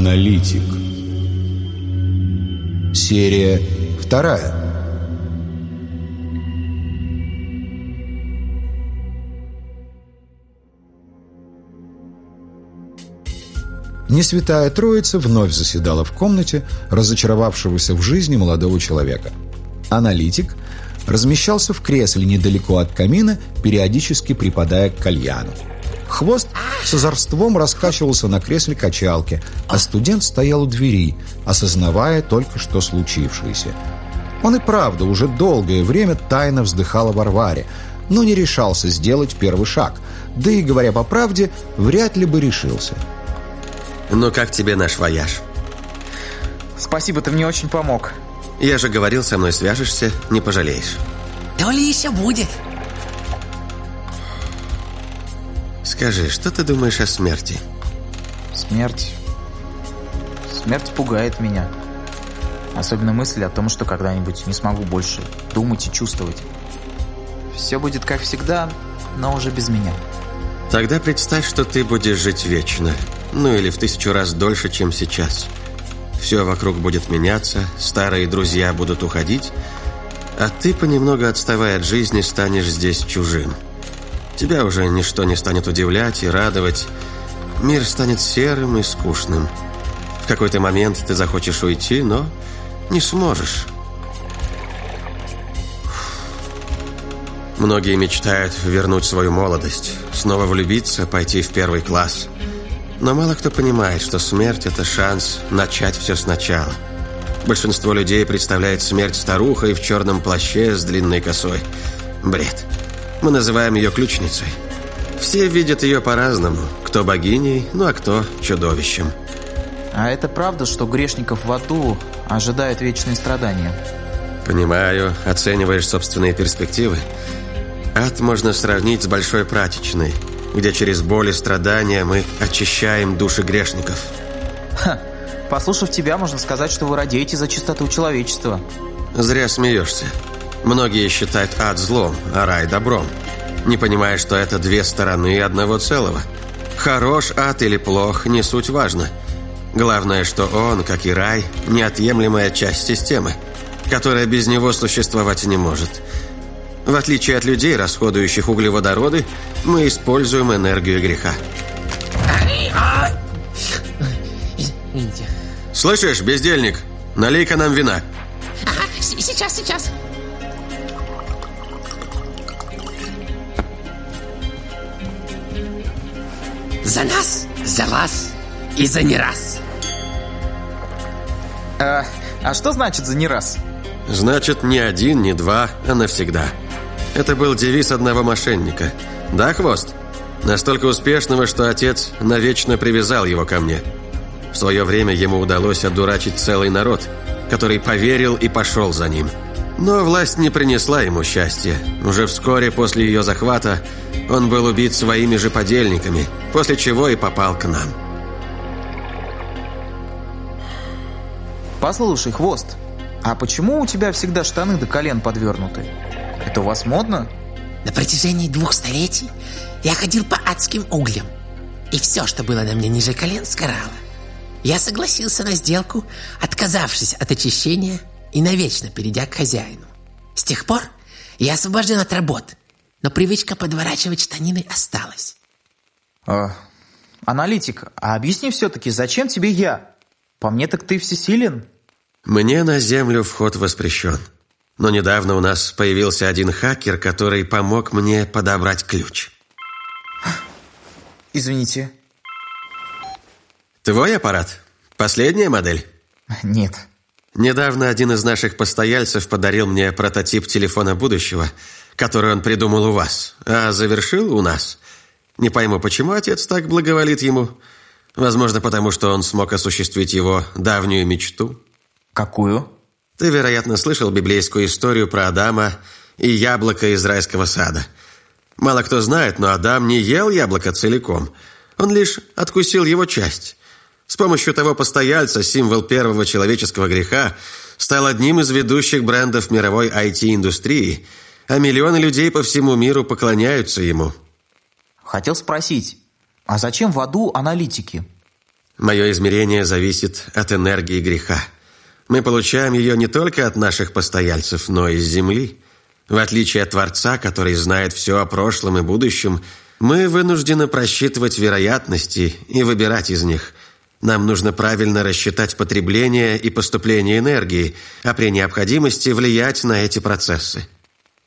Аналитик. Серия вторая. Несвятая Троица вновь заседала в комнате разочаровавшегося в жизни молодого человека. Аналитик размещался в кресле недалеко от камина, периодически припадая к кальяну. Хвост с озорством раскачивался на кресле качалки, а студент стоял у двери, осознавая только что случившееся. Он и правда уже долгое время тайно вздыхал о Варваре, но не решался сделать первый шаг, да и, говоря по правде, вряд ли бы решился. «Ну как тебе наш вояж?» Спасибо, ты мне очень помог. Я же говорил, со мной свяжешься, не пожалеешь. То ли еще будет. Скажи, что ты думаешь о смерти? Смерть. Смерть пугает меня. Особенно мысль о том, что когда-нибудь не смогу больше думать и чувствовать. Все будет как всегда, но уже без меня. Тогда представь, что ты будешь жить вечно. Ну или в тысячу раз дольше, чем сейчас. Все вокруг будет меняться, старые друзья будут уходить, а ты, понемногу отставая от жизни, станешь здесь чужим. Тебя уже ничто не станет удивлять и радовать. Мир станет серым и скучным. В какой-то момент ты захочешь уйти, но не сможешь. Многие мечтают вернуть свою молодость, снова влюбиться, пойти в первый класс. Но мало кто понимает, что смерть – это шанс начать все сначала. Большинство людей представляет смерть старухой в черном плаще с длинной косой. Бред. Мы называем ее ключницей. Все видят ее по-разному. Кто богиней, ну а кто чудовищем. А это правда, что грешников в аду ожидают вечные страдания? Понимаю, оцениваешь собственные перспективы. Ад можно сравнить с большой прачечной, где через боль и страдания мы очищаем души грешников. Ха, послушав тебя, можно сказать, что вы радеете за чистоту человечества. Зря смеешься. Многие считают ад злом, а рай добром, не понимая, что это две стороны одного целого. Хорош ад или плох, не суть важно. Главное, что он, как и рай, неотъемлемая часть системы, которая без него существовать не может. В отличие от людей, расходующих углеводороды, мы используем энергию греха. Слышишь, бездельник, налей-ка нам вина. Сейчас, сейчас. За нас, за вас и за не раз. А, а что значит за не раз? Значит, не один, не два, а навсегда. Это был девиз одного мошенника. Да, Хвост? Настолько успешного, что отец навечно привязал его ко мне. В свое время ему удалось одурачить целый народ, который поверил и пошел за ним. Но власть не принесла ему счастья. Уже вскоре после ее захвата он был убит своими же подельниками, после чего и попал к нам. Послушай, Хвост, а почему у тебя всегда штаны до колен подвернуты? Это у вас модно? На протяжении двух столетий я ходил по адским углям. И все, что было на мне ниже колен, сгорало. Я согласился на сделку, отказавшись от очищения и навечно перейдя к хозяину. С тех пор я освобожден от работ, но привычка подворачивать штанины осталась. А, аналитик, а объясни все-таки, зачем тебе я? По мне так ты всесилен. Мне на Землю вход воспрещен. Но недавно у нас появился один хакер, который помог мне подобрать ключ. Извините. Твой аппарат? Последняя модель? Нет. Недавно один из наших постояльцев подарил мне прототип телефона будущего, который он придумал у вас, а завершил у нас. Не пойму, почему отец так благоволит ему. Возможно, потому что он смог осуществить его давнюю мечту. Какую? Ты, вероятно, слышал библейскую историю про Адама и яблоко из райского сада. Мало кто знает, но Адам не ел яблоко целиком. Он лишь откусил его часть. С помощью того постояльца символ первого человеческого греха стал одним из ведущих брендов мировой IT-индустрии, а миллионы людей по всему миру поклоняются ему. Хотел спросить, а зачем в аду аналитики? Мое измерение зависит от энергии греха. Мы получаем ее не только от наших постояльцев, но и из земли. В отличие от Творца, который знает все о прошлом и будущем, мы вынуждены просчитывать вероятности и выбирать из них. Нам нужно правильно рассчитать потребление и поступление энергии, а при необходимости влиять на эти процессы.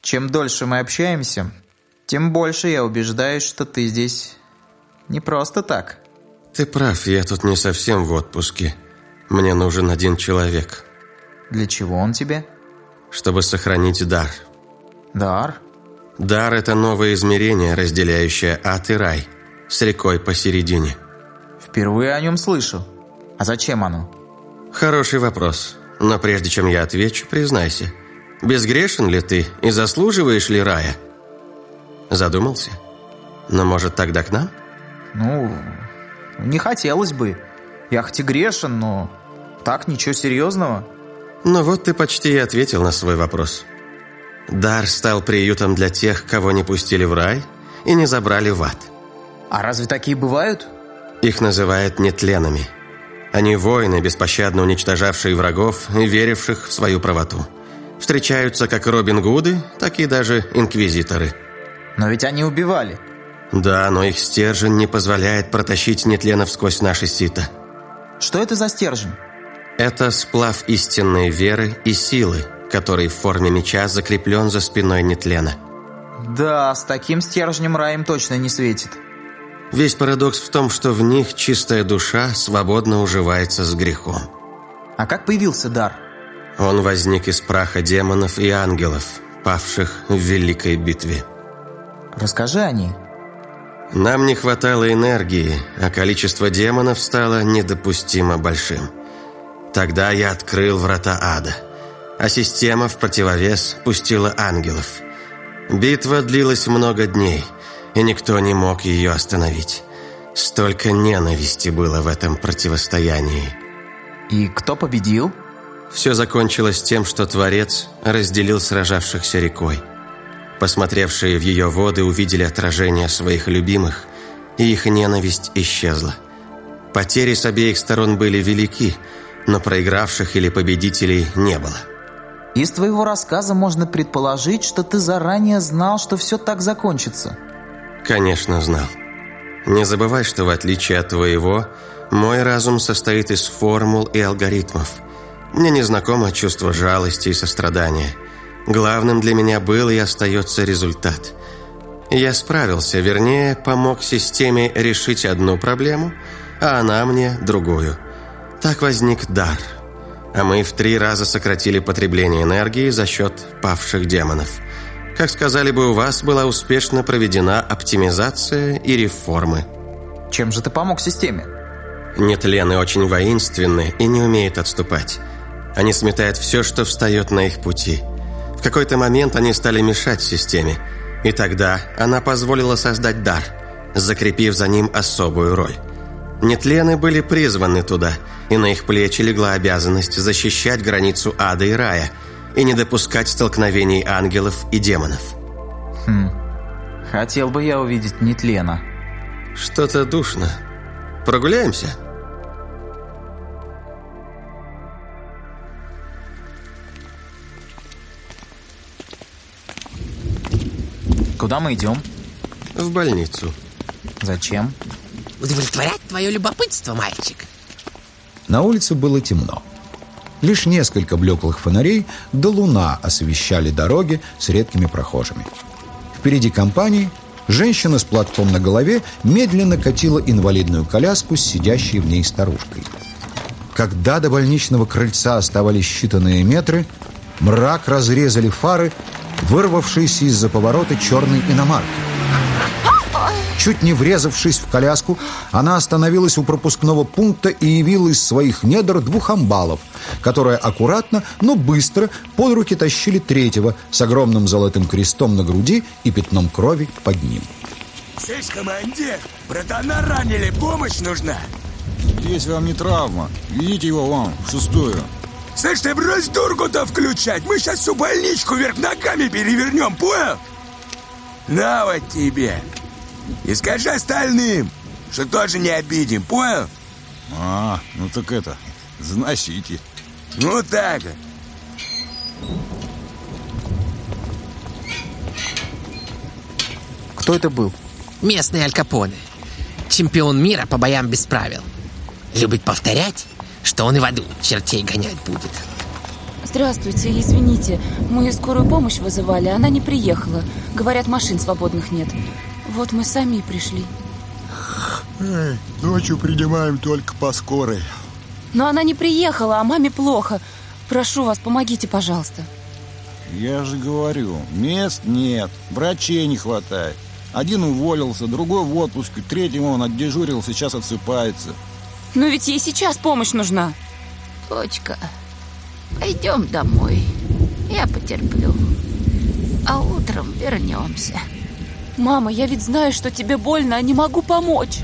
Чем дольше мы общаемся, тем больше я убеждаюсь, что ты здесь не просто так. Ты прав, я тут не совсем в отпуске. Мне нужен один человек. Для чего он тебе? Чтобы сохранить дар. Дар? Дар – это новое измерение, разделяющее ад и рай, с рекой посередине. Впервые о нем слышу. А зачем оно? Хороший вопрос. Но прежде чем я отвечу, признайся. Безгрешен ли ты и заслуживаешь ли рая? Задумался? Но может тогда к нам? Ну, не хотелось бы. Я хоть и грешен, но так ничего серьезного. Ну вот ты почти и ответил на свой вопрос. Дар стал приютом для тех, кого не пустили в рай и не забрали в ад. А разве такие бывают? Их называют нетленами. Они воины, беспощадно уничтожавшие врагов и веривших в свою правоту. Встречаются как Робин Гуды, так и даже инквизиторы. Но ведь они убивали. Да, но их стержень не позволяет протащить нетленов сквозь наши сито. Что это за стержень? Это сплав истинной веры и силы, который в форме меча закреплен за спиной нетлена. Да, с таким стержнем раем точно не светит. Весь парадокс в том, что в них чистая душа свободно уживается с грехом. А как появился дар? Он возник из праха демонов и ангелов, павших в великой битве. Расскажи о ней. Нам не хватало энергии, а количество демонов стало недопустимо большим. Тогда я открыл врата ада, а система в противовес пустила ангелов. Битва длилась много дней, и никто не мог ее остановить. Столько ненависти было в этом противостоянии. И кто победил? Все закончилось тем, что Творец разделил сражавшихся рекой. Посмотревшие в ее воды увидели отражение своих любимых, и их ненависть исчезла. Потери с обеих сторон были велики, но проигравших или победителей не было. Из твоего рассказа можно предположить, что ты заранее знал, что все так закончится. Конечно, знал. Не забывай, что в отличие от твоего, мой разум состоит из формул и алгоритмов. Мне не знакомо чувство жалости и сострадания – Главным для меня был и остается результат. Я справился, вернее, помог системе решить одну проблему, а она мне другую. Так возник дар. А мы в три раза сократили потребление энергии за счет павших демонов. Как сказали бы, у вас была успешно проведена оптимизация и реформы. Чем же ты помог системе? Нетлены очень воинственны и не умеют отступать. Они сметают все, что встает на их пути – в какой-то момент они стали мешать системе, и тогда она позволила создать дар, закрепив за ним особую роль. Нетлены были призваны туда, и на их плечи легла обязанность защищать границу ада и рая и не допускать столкновений ангелов и демонов. Хм, хотел бы я увидеть Нетлена. Что-то душно. Прогуляемся?» Куда мы идем? В больницу. Зачем? Удовлетворять твое любопытство, мальчик. На улице было темно. Лишь несколько блеклых фонарей до луна освещали дороги с редкими прохожими. Впереди компании женщина с платком на голове медленно катила инвалидную коляску с сидящей в ней старушкой. Когда до больничного крыльца оставались считанные метры, мрак разрезали фары вырвавшейся из-за поворота черной иномарки. Чуть не врезавшись в коляску, она остановилась у пропускного пункта и явила из своих недр двух амбалов, которые аккуратно, но быстро под руки тащили третьего с огромным золотым крестом на груди и пятном крови под ним. «Слышь, командир, братана ранили, помощь нужна!» Здесь вам не травма. Видите его вам, в шестую. Слышь, ты брось дурку-то включать. Мы сейчас всю больничку вверх ногами перевернем, понял? На вот тебе. И скажи остальным, что тоже не обидим, понял? А, ну так это, заносите. Ну так. Кто это был? Местный Аль Капоне. Чемпион мира по боям без правил. Любит повторять, что он и в аду чертей гонять будет. Здравствуйте, извините. Мы скорую помощь вызывали, она не приехала. Говорят, машин свободных нет. Вот мы сами и пришли. Эй, ночью принимаем только по скорой. Но она не приехала, а маме плохо. Прошу вас, помогите, пожалуйста. Я же говорю, мест нет, врачей не хватает. Один уволился, другой в отпуске, третий он отдежурил, сейчас отсыпается. Но ведь ей сейчас помощь нужна. Дочка, пойдем домой. Я потерплю. А утром вернемся. Мама, я ведь знаю, что тебе больно, а не могу помочь.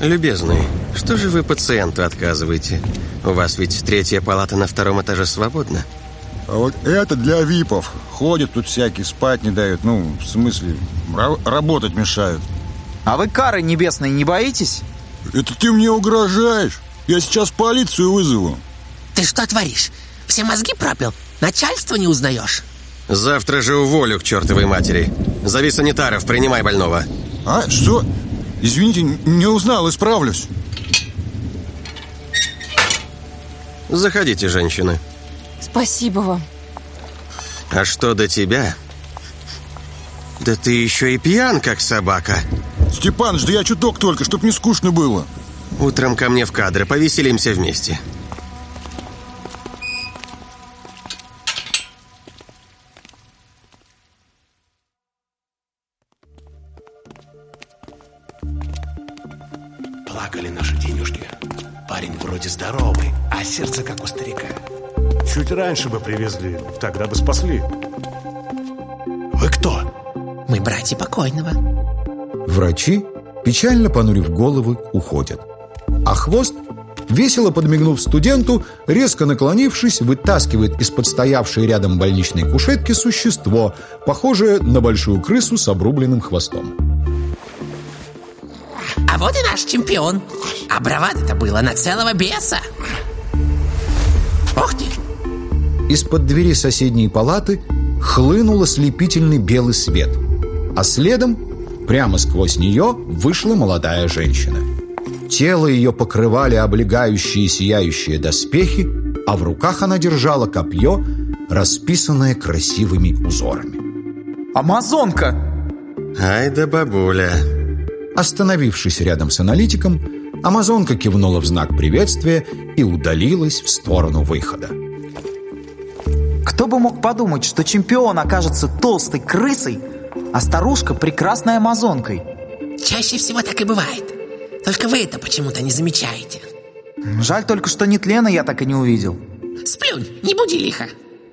Любезный, что же вы пациенту отказываете? У вас ведь третья палата на втором этаже свободна. А вот это для випов. Ходят тут всякие, спать не дают. Ну, в смысле, ра- работать мешают. А вы кары небесной не боитесь? Это ты мне угрожаешь? Я сейчас полицию вызову. Ты что творишь? Все мозги пропил? Начальство не узнаешь? Завтра же уволю к чертовой матери. Зови санитаров, принимай больного. А, что? Извините, не узнал, исправлюсь. Заходите, женщины. Спасибо вам. А что до тебя? Да ты еще и пьян, как собака. Степаныч, да я чуток только, чтоб не скучно было. Утром ко мне в кадры, повеселимся вместе. Плакали наши денежки. Парень вроде здоровый, а сердце как у старика. Чуть раньше бы привезли, тогда бы спасли. Вы кто? Мы братья покойного. Врачи, печально понурив головы, уходят. А хвост, весело подмигнув студенту, резко наклонившись, вытаскивает из-под стоявшей рядом больничной кушетки существо, похожее на большую крысу с обрубленным хвостом. А вот и наш чемпион. А бравада-то было на целого беса. Ох ты! Из-под двери соседней палаты хлынул ослепительный белый свет, а следом, прямо сквозь нее, вышла молодая женщина. Тело ее покрывали облегающие сияющие доспехи, а в руках она держала копье, расписанное красивыми узорами. Амазонка! Ай да бабуля. Остановившись рядом с аналитиком, Амазонка кивнула в знак приветствия и удалилась в сторону выхода. Кто бы мог подумать, что чемпион окажется толстой крысой, а старушка прекрасной амазонкой? Чаще всего так и бывает. Только вы это почему-то не замечаете. Жаль только, что нетлена я так и не увидел. Сплюнь, не буди лихо.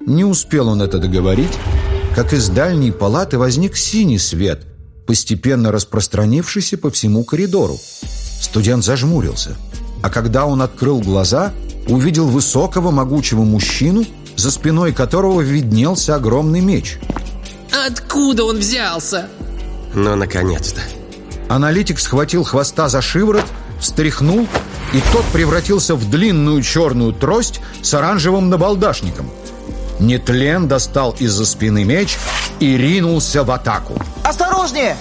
Не успел он это договорить, как из дальней палаты возник синий свет, постепенно распространившийся по всему коридору. Студент зажмурился, а когда он открыл глаза, увидел высокого могучего мужчину, за спиной которого виднелся огромный меч. Откуда он взялся? Ну, наконец-то. Аналитик схватил хвоста за шиворот, встряхнул, и тот превратился в длинную черную трость с оранжевым набалдашником. Нетлен достал из-за спины меч и ринулся в атаку. Осторожнее!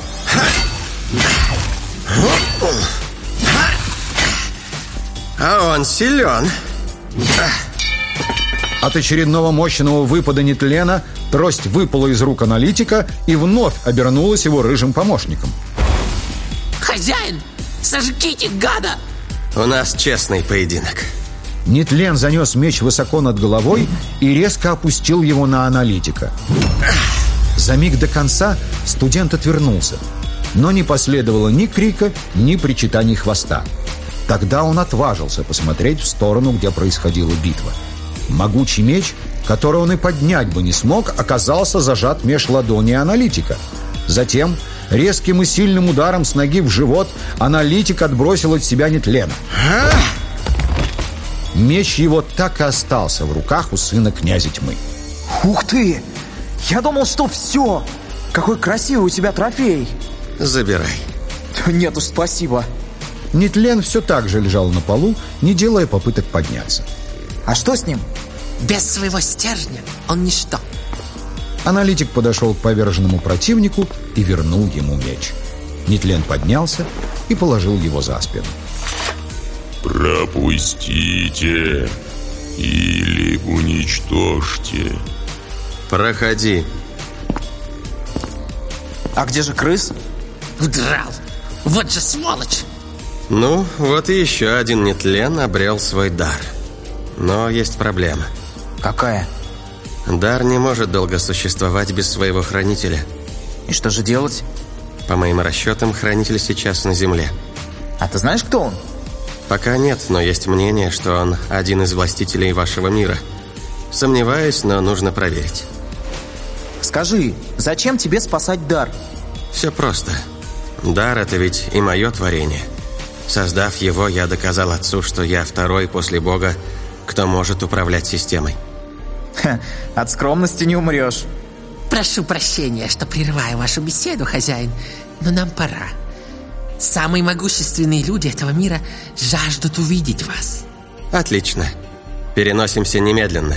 А он силен. От очередного мощного выпада Нетлена трость выпала из рук аналитика и вновь обернулась его рыжим помощником. Хозяин, сожгите гада! У нас честный поединок. Нетлен занес меч высоко над головой и резко опустил его на аналитика. За миг до конца студент отвернулся, но не последовало ни крика, ни причитаний хвоста. Тогда он отважился посмотреть в сторону, где происходила битва. Могучий меч, который он и поднять бы не смог, оказался зажат меж ладони аналитика. Затем, резким и сильным ударом с ноги в живот, аналитик отбросил от себя нетлена. Меч его так и остался в руках у сына князя тьмы. Ух ты! Я думал, что все! Какой красивый у тебя трофей! Забирай. Нет уж, спасибо. Нетлен все так же лежал на полу, не делая попыток подняться. А что с ним? Без своего стержня он ничто. Аналитик подошел к поверженному противнику и вернул ему меч. Нетлен поднялся и положил его за спину. «Пропустите или уничтожьте». «Проходи». А где же крыс? Удрал. Вот же сволочь. Ну, вот и еще один нетлен обрел свой дар. Но есть проблема. Какая? Дар не может долго существовать без своего хранителя. И что же делать? По моим расчетам, хранитель сейчас на земле. А ты знаешь, кто он? Пока нет, но есть мнение, что он один из властителей вашего мира. Сомневаюсь, но нужно проверить. Скажи, зачем тебе спасать дар? Все просто. Дар – это ведь и мое творение. Создав его, я доказал отцу, что я второй после Бога, кто может управлять системой. Ха, от скромности не умрешь. Прошу прощения, что прерываю вашу беседу, хозяин, но нам пора. Самые могущественные люди этого мира жаждут увидеть вас. Отлично. Переносимся немедленно.